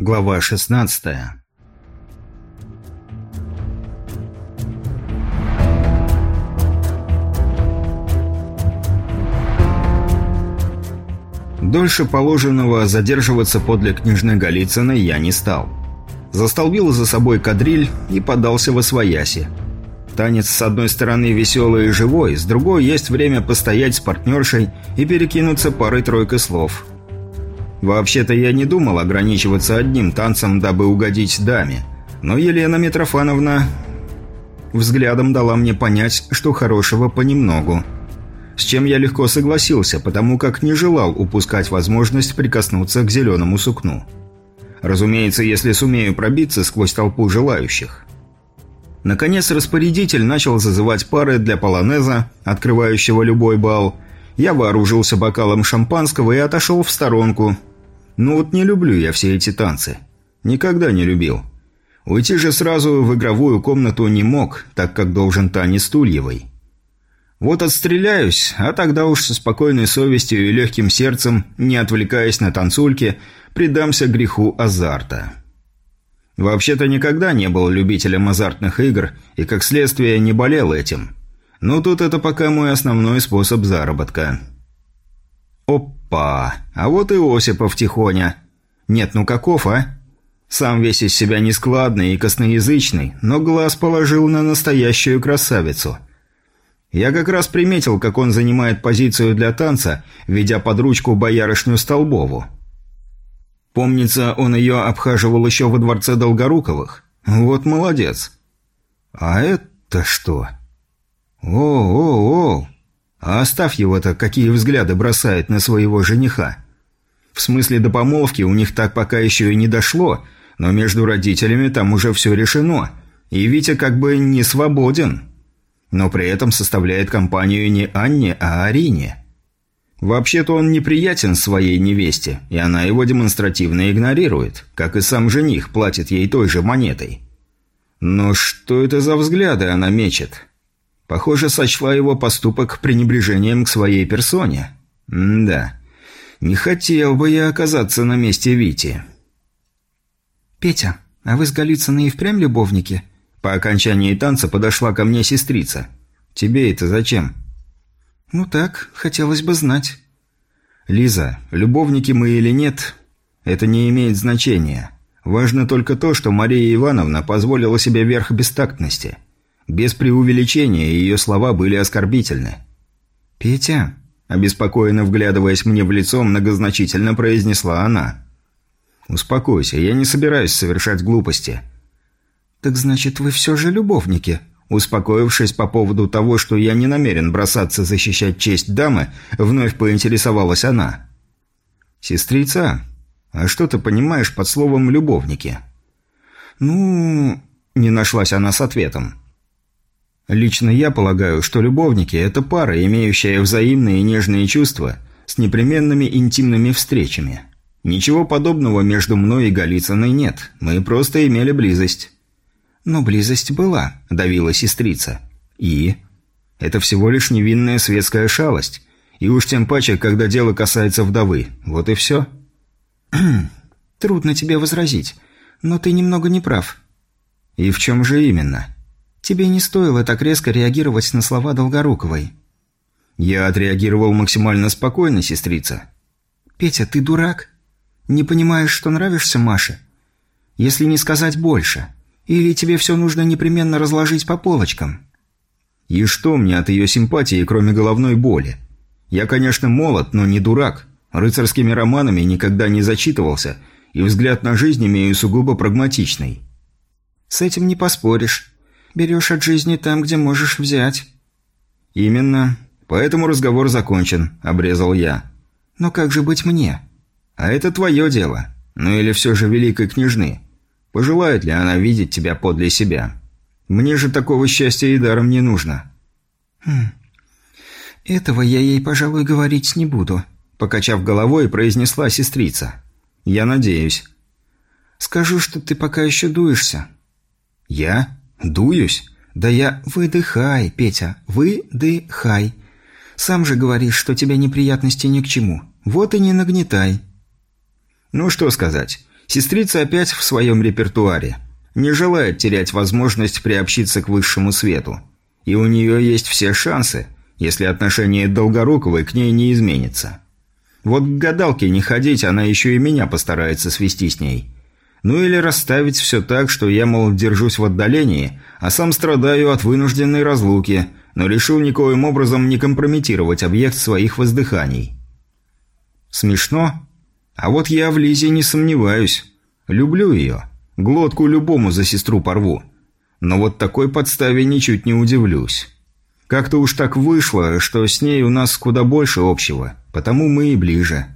Глава 16 Дольше положенного задерживаться подле княжны Голицыной я не стал. Застолбил за собой кадриль и подался во свояси. Танец с одной стороны веселый и живой, с другой есть время постоять с партнершей и перекинуться парой-тройкой слов – Вообще-то я не думал ограничиваться одним танцем, дабы угодить даме. Но Елена Митрофановна взглядом дала мне понять, что хорошего понемногу. С чем я легко согласился, потому как не желал упускать возможность прикоснуться к зеленому сукну. Разумеется, если сумею пробиться сквозь толпу желающих. Наконец распорядитель начал зазывать пары для полонеза, открывающего любой бал. Я вооружился бокалом шампанского и отошел в сторонку, ну вот не люблю я все эти танцы. Никогда не любил. Уйти же сразу в игровую комнату не мог, так как должен Тане Стульевой. Вот отстреляюсь, а тогда уж со спокойной совестью и легким сердцем, не отвлекаясь на танцульки, предамся греху азарта. Вообще-то никогда не был любителем азартных игр и, как следствие, не болел этим. Но тут это пока мой основной способ заработка. Опа! А вот и Осипов тихоня. Нет, ну каков, а? Сам весь из себя нескладный и косноязычный, но глаз положил на настоящую красавицу. Я как раз приметил, как он занимает позицию для танца, ведя под ручку боярышню Столбову. Помнится, он ее обхаживал еще во дворце Долгоруковых. Вот молодец. А это что? О-о-о! А оставь его-то, какие взгляды бросает на своего жениха. В смысле до помолвки у них так пока еще и не дошло, но между родителями там уже все решено, и Витя как бы не свободен. Но при этом составляет компанию не Анне, а Арине. Вообще-то он неприятен своей невесте, и она его демонстративно игнорирует, как и сам жених платит ей той же монетой. Но что это за взгляды она мечет? Похоже, сочла его поступок пренебрежением к своей персоне. М да. Не хотел бы я оказаться на месте Вити. «Петя, а вы с Голицыной и впрямь любовники?» По окончании танца подошла ко мне сестрица. «Тебе это зачем?» «Ну так, хотелось бы знать». «Лиза, любовники мы или нет, это не имеет значения. Важно только то, что Мария Ивановна позволила себе верх бестактности». Без преувеличения ее слова были оскорбительны. «Петя?» – обеспокоенно вглядываясь мне в лицо, многозначительно произнесла она. «Успокойся, я не собираюсь совершать глупости». «Так значит, вы все же любовники?» Успокоившись по поводу того, что я не намерен бросаться защищать честь дамы, вновь поинтересовалась она. «Сестрица, а что ты понимаешь под словом «любовники»?» «Ну...» – не нашлась она с ответом. Лично я полагаю, что любовники – это пара, имеющая взаимные нежные чувства с непременными интимными встречами. Ничего подобного между мной и Голицыной нет, мы просто имели близость. «Но близость была», – давила сестрица. «И?» «Это всего лишь невинная светская шалость. И уж тем паче, когда дело касается вдовы. Вот и все». «Трудно тебе возразить, но ты немного не прав». «И в чем же именно?» Тебе не стоило так резко реагировать на слова Долгоруковой». «Я отреагировал максимально спокойно, сестрица». «Петя, ты дурак? Не понимаешь, что нравишься Маше? Если не сказать больше. Или тебе все нужно непременно разложить по полочкам?» «И что мне от ее симпатии, кроме головной боли? Я, конечно, молод, но не дурак. Рыцарскими романами никогда не зачитывался, и взгляд на жизнь имею сугубо прагматичный». «С этим не поспоришь. Берешь от жизни там, где можешь взять». «Именно. Поэтому разговор закончен», – обрезал я. «Но как же быть мне?» «А это твое дело. Ну или все же великой княжны. Пожелает ли она видеть тебя подле себя? Мне же такого счастья и даром не нужно». «Хм. Этого я ей, пожалуй, говорить не буду», – покачав головой, произнесла сестрица. «Я надеюсь». «Скажу, что ты пока еще дуешься». «Я?» «Дуюсь?» «Да я... Выдыхай, Петя, выдыхай. Сам же говоришь, что тебе неприятности ни к чему. Вот и не нагнетай». «Ну что сказать. Сестрица опять в своем репертуаре. Не желает терять возможность приобщиться к высшему свету. И у нее есть все шансы, если отношение Долгоруковой к ней не изменится. Вот к гадалке не ходить, она еще и меня постарается свести с ней. Ну или расставить все так, что я, мол, держусь в отдалении, а сам страдаю от вынужденной разлуки, но решил никоим образом не компрометировать объект своих воздыханий. Смешно? А вот я в Лизе не сомневаюсь. Люблю ее. Глотку любому за сестру порву. Но вот такой подставе ничуть не удивлюсь. Как-то уж так вышло, что с ней у нас куда больше общего, потому мы и ближе.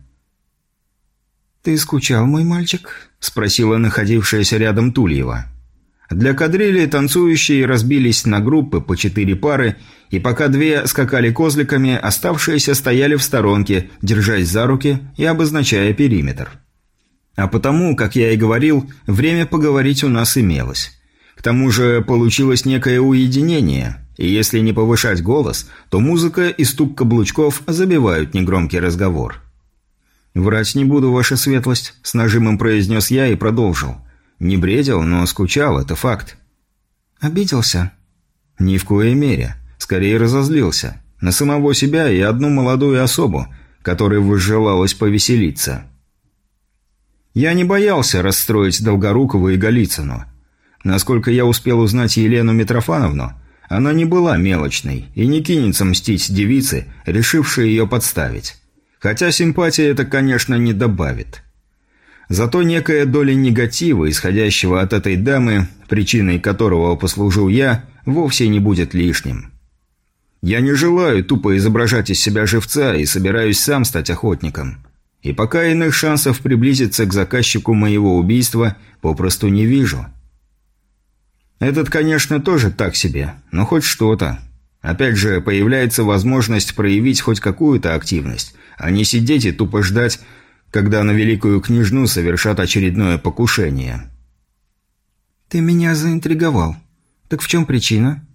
«Ты скучал, мой мальчик?» – спросила находившаяся рядом Тульева. Для кадрили танцующие разбились на группы по четыре пары, и пока две скакали козликами, оставшиеся стояли в сторонке, держась за руки и обозначая периметр. А потому, как я и говорил, время поговорить у нас имелось. К тому же получилось некое уединение, и если не повышать голос, то музыка и стук каблучков забивают негромкий разговор. «Врать не буду, ваша светлость», – с нажимом произнес я и продолжил. «Не бредил, но скучал, это факт». «Обиделся?» «Ни в коей мере. Скорее разозлился. На самого себя и одну молодую особу, которой возжелалось повеселиться». Я не боялся расстроить Долгорукову и Голицыну. Насколько я успел узнать Елену Митрофановну, она не была мелочной и не кинется мстить девице, решившей ее подставить. Хотя симпатия это, конечно, не добавит. Зато некая доля негатива, исходящего от этой дамы, причиной которого послужил я, вовсе не будет лишним. Я не желаю тупо изображать из себя живца и собираюсь сам стать охотником. И пока иных шансов приблизиться к заказчику моего убийства попросту не вижу. Этот, конечно, тоже так себе, но хоть что-то. Опять же, появляется возможность проявить хоть какую-то активность, а не сидеть и тупо ждать, когда на великую княжну совершат очередное покушение. «Ты меня заинтриговал. Так в чем причина?»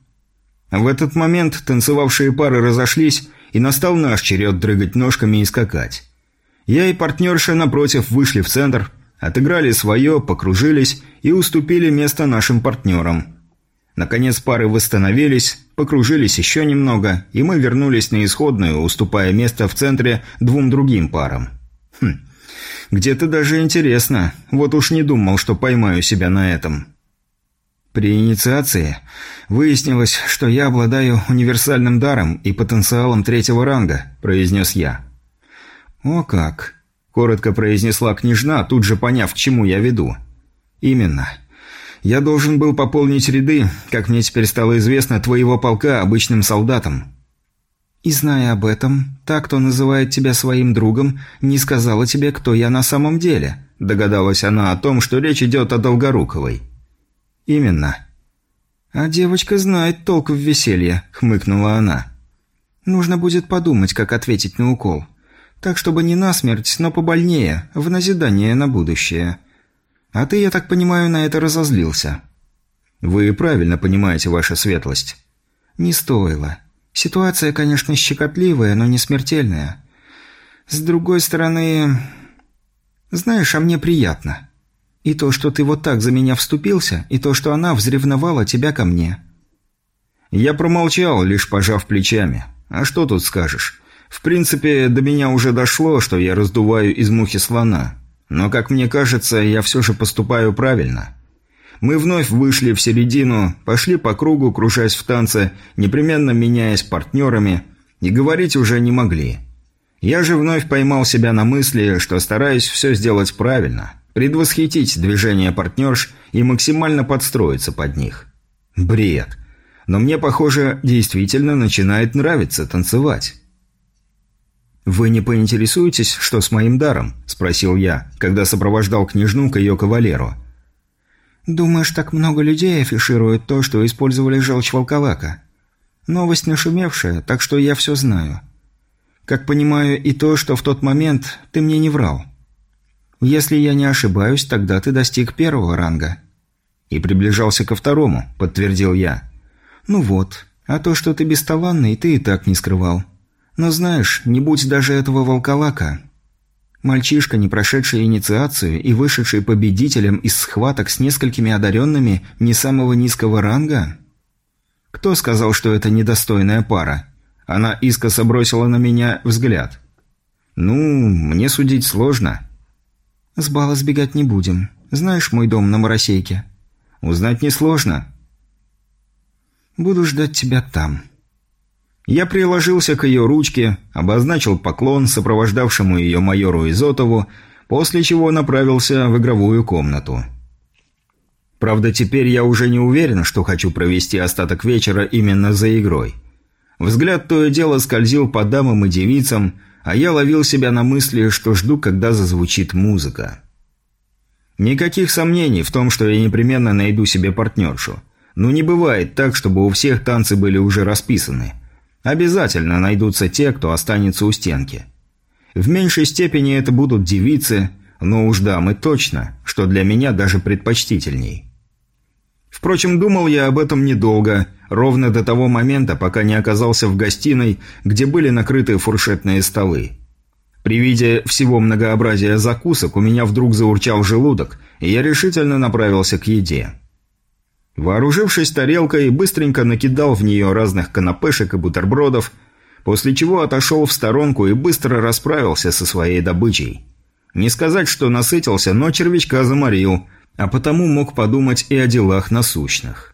В этот момент танцевавшие пары разошлись, и настал наш черед дрыгать ножками и скакать. Я и партнерша напротив вышли в центр, отыграли свое, покружились и уступили место нашим партнерам – Наконец пары восстановились, покружились еще немного, и мы вернулись на исходную, уступая место в центре двум другим парам. Хм, где-то даже интересно. Вот уж не думал, что поймаю себя на этом. При инициации выяснилось, что я обладаю универсальным даром и потенциалом третьего ранга, произнес я. О как! Коротко произнесла княжна, тут же поняв, к чему я веду. Именно. Я должен был пополнить ряды, как мне теперь стало известно, твоего полка обычным солдатом». «И зная об этом, та, кто называет тебя своим другом, не сказала тебе, кто я на самом деле», догадалась она о том, что речь идет о Долгоруковой. «Именно». «А девочка знает толк в веселье», — хмыкнула она. «Нужно будет подумать, как ответить на укол. Так, чтобы не насмерть, но побольнее, в назидание на будущее. А ты, я так понимаю, на это разозлился. Вы правильно понимаете, ваша светлость. Не стоило. Ситуация, конечно, щекотливая, но не смертельная. С другой стороны... Знаешь, а мне приятно. И то, что ты вот так за меня вступился, и то, что она взревновала тебя ко мне. Я промолчал, лишь пожав плечами. А что тут скажешь? В принципе, до меня уже дошло, что я раздуваю из мухи слона. Но, как мне кажется, я все же поступаю правильно. Мы вновь вышли в середину, пошли по кругу, кружась в танце, непременно меняясь партнерами, и говорить уже не могли. Я же вновь поймал себя на мысли, что стараюсь все сделать правильно, предвосхитить движение партнерш и максимально подстроиться под них. Бред. Но мне, похоже, действительно начинает нравиться танцевать. «Вы не поинтересуетесь, что с моим даром?» – спросил я, когда сопровождал княжну к ее кавалеру. «Думаешь, так много людей афишируют то, что использовали желчь волколака? Новость нашумевшая, так что я все знаю. Как понимаю, и то, что в тот момент ты мне не врал. Если я не ошибаюсь, тогда ты достиг первого ранга». «И приближался ко второму», – подтвердил я. «Ну вот, а то, что ты бесталанный, ты и так не скрывал». Но знаешь, не будь даже этого волколака. Мальчишка, не прошедший инициацию и вышедший победителем из схваток с несколькими одаренными не самого низкого ранга? Кто сказал, что это недостойная пара? Она искоса бросила на меня взгляд. «Ну, мне судить сложно». «С бала сбегать не будем. Знаешь мой дом на Моросейке?» «Узнать несложно». «Буду ждать тебя там». Я приложился к ее ручке, обозначил поклон сопровождавшему ее майору Изотову, после чего направился в игровую комнату. Правда, теперь я уже не уверен, что хочу провести остаток вечера именно за игрой. Взгляд то и дело скользил по дамам и девицам, а я ловил себя на мысли, что жду, когда зазвучит музыка. Никаких сомнений в том, что я непременно найду себе партнершу. Но не бывает так, чтобы у всех танцы были уже расписаны. Обязательно найдутся те, кто останется у стенки. В меньшей степени это будут девицы, но уж дамы точно, что для меня даже предпочтительней. Впрочем, думал я об этом недолго, ровно до того момента, пока не оказался в гостиной, где были накрыты фуршетные столы. При виде всего многообразия закусок у меня вдруг заурчал желудок, и я решительно направился к еде. Вооружившись тарелкой, быстренько накидал в нее разных канапешек и бутербродов, после чего отошел в сторонку и быстро расправился со своей добычей. Не сказать, что насытился, но червячка заморил, а потому мог подумать и о делах насущных.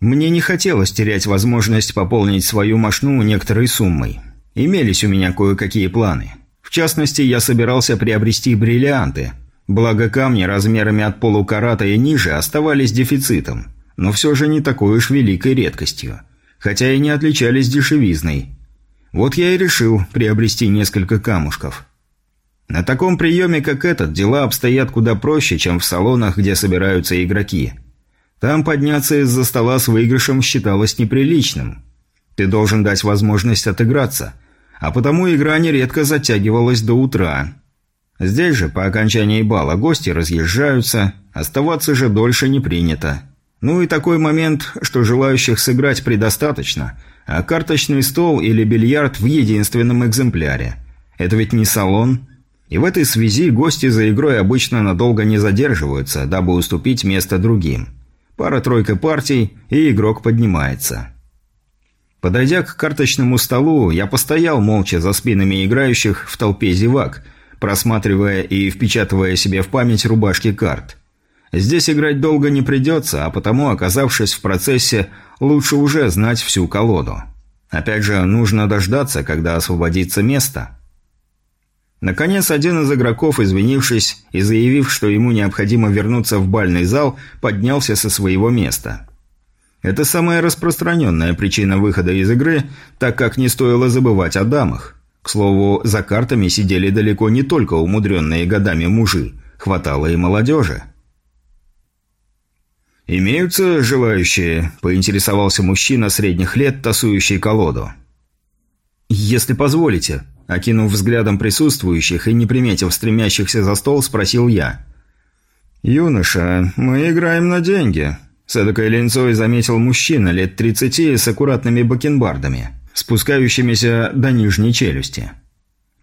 Мне не хотелось терять возможность пополнить свою машину некоторой суммой. Имелись у меня кое-какие планы. В частности, я собирался приобрести бриллианты. Благо камни размерами от полукарата и ниже оставались дефицитом, но все же не такой уж великой редкостью. Хотя и не отличались дешевизной. Вот я и решил приобрести несколько камушков – на таком приеме, как этот, дела обстоят куда проще, чем в салонах, где собираются игроки. Там подняться из-за стола с выигрышем считалось неприличным. Ты должен дать возможность отыграться, а потому игра нередко затягивалась до утра. Здесь же, по окончании бала, гости разъезжаются, оставаться же дольше не принято. Ну и такой момент, что желающих сыграть предостаточно, а карточный стол или бильярд в единственном экземпляре. Это ведь не салон – и в этой связи гости за игрой обычно надолго не задерживаются, дабы уступить место другим. Пара-тройка партий, и игрок поднимается. Подойдя к карточному столу, я постоял молча за спинами играющих в толпе зевак, просматривая и впечатывая себе в память рубашки карт. Здесь играть долго не придется, а потому, оказавшись в процессе, лучше уже знать всю колоду. Опять же, нужно дождаться, когда освободится место – Наконец, один из игроков, извинившись и заявив, что ему необходимо вернуться в бальный зал, поднялся со своего места. Это самая распространенная причина выхода из игры, так как не стоило забывать о дамах. К слову, за картами сидели далеко не только умудренные годами мужи, хватало и молодежи. «Имеются желающие?» – поинтересовался мужчина средних лет, тасующий колоду. «Если позволите», Окинув взглядом присутствующих и не приметив стремящихся за стол, спросил я. «Юноша, мы играем на деньги», – с эдакой линцой заметил мужчина лет тридцати с аккуратными бакенбардами, спускающимися до нижней челюсти.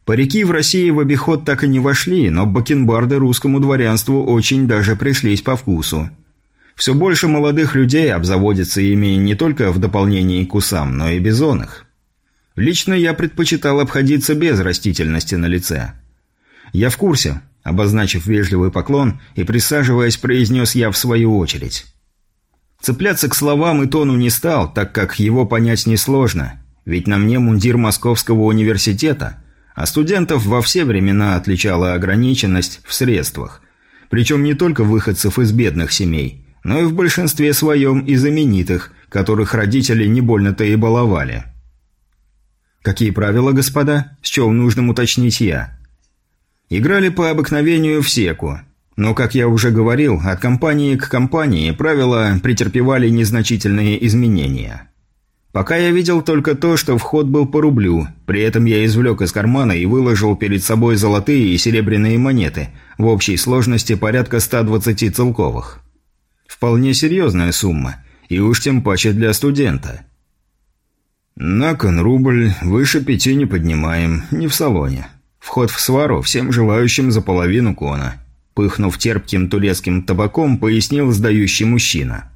Парики в России в обиход так и не вошли, но бакенбарды русскому дворянству очень даже пришлись по вкусу. Все больше молодых людей обзаводятся ими не только в дополнении к усам, но и бизонах. Лично я предпочитал обходиться без растительности на лице. «Я в курсе», – обозначив вежливый поклон и присаживаясь, произнес я в свою очередь. Цепляться к словам и тону не стал, так как его понять несложно, ведь на мне мундир Московского университета, а студентов во все времена отличала ограниченность в средствах, причем не только выходцев из бедных семей, но и в большинстве своем и знаменитых, которых родители не больно-то и баловали. «Какие правила, господа?» – счел нужным уточнить я. Играли по обыкновению в секу. Но, как я уже говорил, от компании к компании правила претерпевали незначительные изменения. Пока я видел только то, что вход был по рублю, при этом я извлек из кармана и выложил перед собой золотые и серебряные монеты, в общей сложности порядка 120 целковых. Вполне серьезная сумма, и уж тем паче для студента – «На кон рубль, выше пяти не поднимаем, не в салоне. Вход в свару всем желающим за половину кона. Пыхнув терпким турецким табаком, пояснил сдающий мужчина.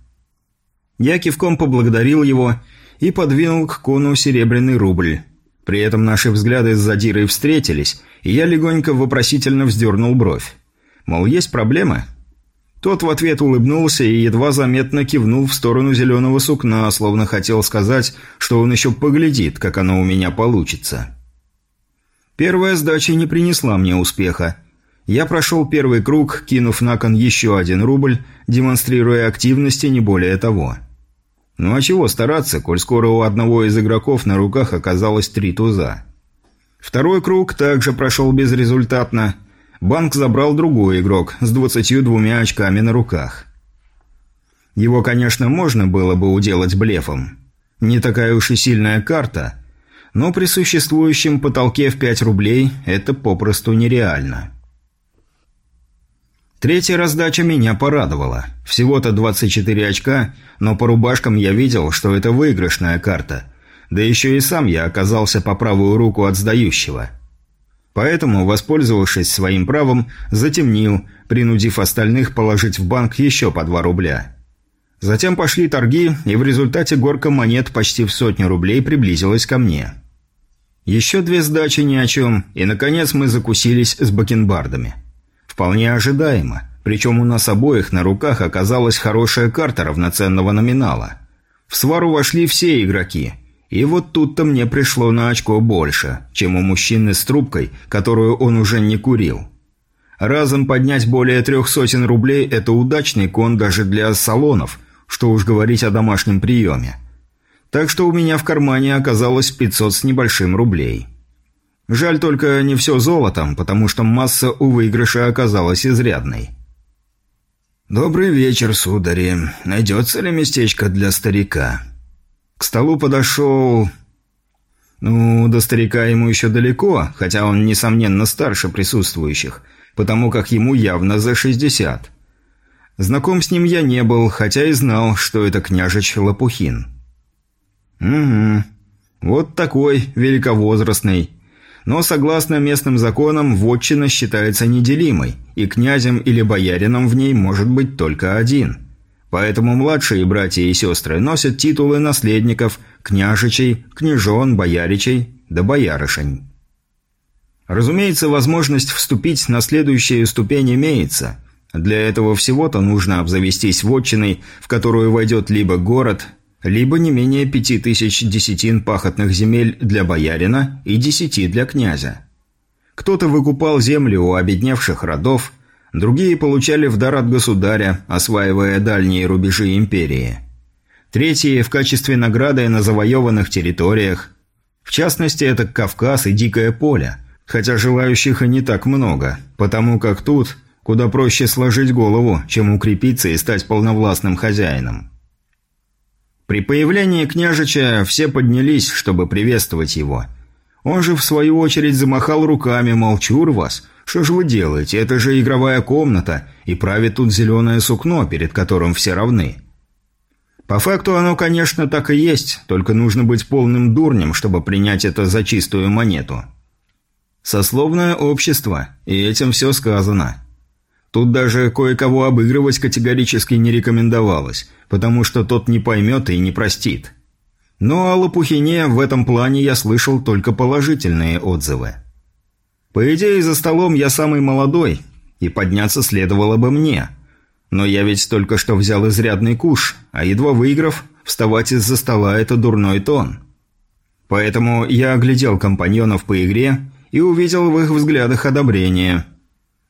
Я кивком поблагодарил его и подвинул к кону серебряный рубль. При этом наши взгляды с задирой встретились, и я легонько вопросительно вздернул бровь. Мол, есть проблемы? Тот в ответ улыбнулся и едва заметно кивнул в сторону зеленого сукна, словно хотел сказать, что он еще поглядит, как оно у меня получится. Первая сдача не принесла мне успеха. Я прошел первый круг, кинув на кон еще один рубль, демонстрируя активности не более того. Ну а чего стараться, коль скоро у одного из игроков на руках оказалось три туза. Второй круг также прошел безрезультатно. Банк забрал другой игрок с 22 очками на руках. Его, конечно, можно было бы уделать блефом. Не такая уж и сильная карта, но при существующем потолке в 5 рублей это попросту нереально. Третья раздача меня порадовала. Всего-то 24 очка, но по рубашкам я видел, что это выигрышная карта. Да еще и сам я оказался по правую руку от сдающего. Поэтому, воспользовавшись своим правом, затемнил, принудив остальных положить в банк еще по 2 рубля. Затем пошли торги, и в результате горка монет почти в сотню рублей приблизилась ко мне. Еще две сдачи ни о чем, и, наконец, мы закусились с бакенбардами. Вполне ожидаемо, причем у нас обоих на руках оказалась хорошая карта равноценного номинала. В свару вошли все игроки, и вот тут-то мне пришло на очко больше, чем у мужчины с трубкой, которую он уже не курил. Разом поднять более трех сотен рублей – это удачный кон даже для салонов, что уж говорить о домашнем приеме. Так что у меня в кармане оказалось 500 с небольшим рублей. Жаль только не все золотом, потому что масса у выигрыша оказалась изрядной. «Добрый вечер, судари. Найдется ли местечко для старика?» К столу подошел... Ну, до старика ему еще далеко, хотя он, несомненно, старше присутствующих, потому как ему явно за шестьдесят. Знаком с ним я не был, хотя и знал, что это княжич Лопухин. «Угу. Вот такой, великовозрастный. Но согласно местным законам, вотчина считается неделимой, и князем или боярином в ней может быть только один. Поэтому младшие братья и сестры носят титулы наследников княжичей, княжон, бояричей да боярышень. Разумеется, возможность вступить на следующую ступень имеется. Для этого всего-то нужно обзавестись вотчиной, в которую войдет либо город, либо не менее пяти тысяч десятин пахотных земель для боярина и десяти для князя. Кто-то выкупал земли у обедневших родов, другие получали в дар от государя, осваивая дальние рубежи империи. Третьи в качестве награды на завоеванных территориях. В частности, это Кавказ и Дикое поле, хотя желающих и не так много, потому как тут куда проще сложить голову, чем укрепиться и стать полновластным хозяином. При появлении княжича все поднялись, чтобы приветствовать его. Он же, в свою очередь, замахал руками, мол, чур вас, что же вы делаете, это же игровая комната, и правит тут зеленое сукно, перед которым все равны. По факту оно, конечно, так и есть, только нужно быть полным дурнем, чтобы принять это за чистую монету. Сословное общество, и этим все сказано. Тут даже кое-кого обыгрывать категорически не рекомендовалось, потому что тот не поймет и не простит. Но о Лопухине в этом плане я слышал только положительные отзывы. По идее, за столом я самый молодой, и подняться следовало бы мне. Но я ведь только что взял изрядный куш, а едва выиграв, вставать из-за стола – это дурной тон. Поэтому я оглядел компаньонов по игре и увидел в их взглядах одобрение –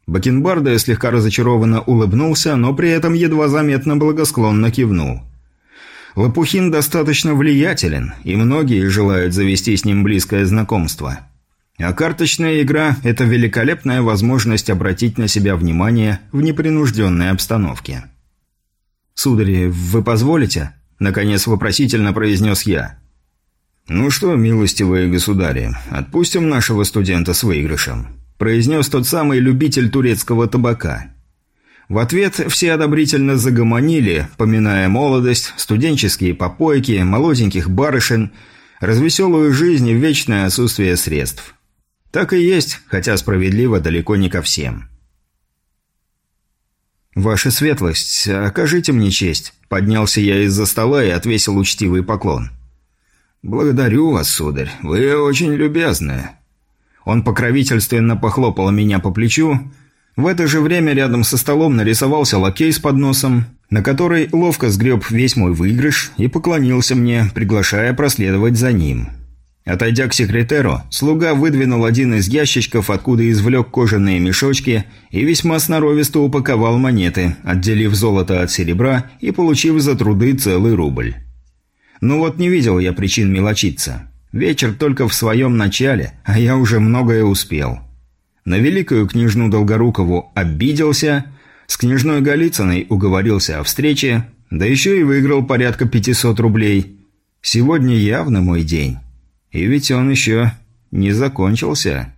Бакенбарда слегка разочарованно улыбнулся, но при этом едва заметно благосклонно кивнул. Лопухин достаточно влиятелен, и многие желают завести с ним близкое знакомство. А карточная игра – это великолепная возможность обратить на себя внимание в непринужденной обстановке. «Судари, вы позволите?» – наконец вопросительно произнес я. «Ну что, милостивые государи, отпустим нашего студента с выигрышем произнес тот самый любитель турецкого табака. В ответ все одобрительно загомонили, поминая молодость, студенческие попойки, молоденьких барышин, развеселую жизнь и вечное отсутствие средств. Так и есть, хотя справедливо далеко не ко всем. «Ваша светлость, окажите мне честь», – поднялся я из-за стола и отвесил учтивый поклон. «Благодарю вас, сударь, вы очень любезны». Он покровительственно похлопал меня по плечу. В это же время рядом со столом нарисовался лакей с подносом, на который ловко сгреб весь мой выигрыш и поклонился мне, приглашая проследовать за ним. Отойдя к секретеру, слуга выдвинул один из ящичков, откуда извлек кожаные мешочки и весьма сноровисто упаковал монеты, отделив золото от серебра и получив за труды целый рубль. Ну вот не видел я причин мелочиться. Вечер только в своем начале, а я уже многое успел. На великую княжну Долгорукову обиделся, с княжной Голицыной уговорился о встрече, да еще и выиграл порядка 500 рублей. Сегодня явно мой день. И ведь он еще не закончился».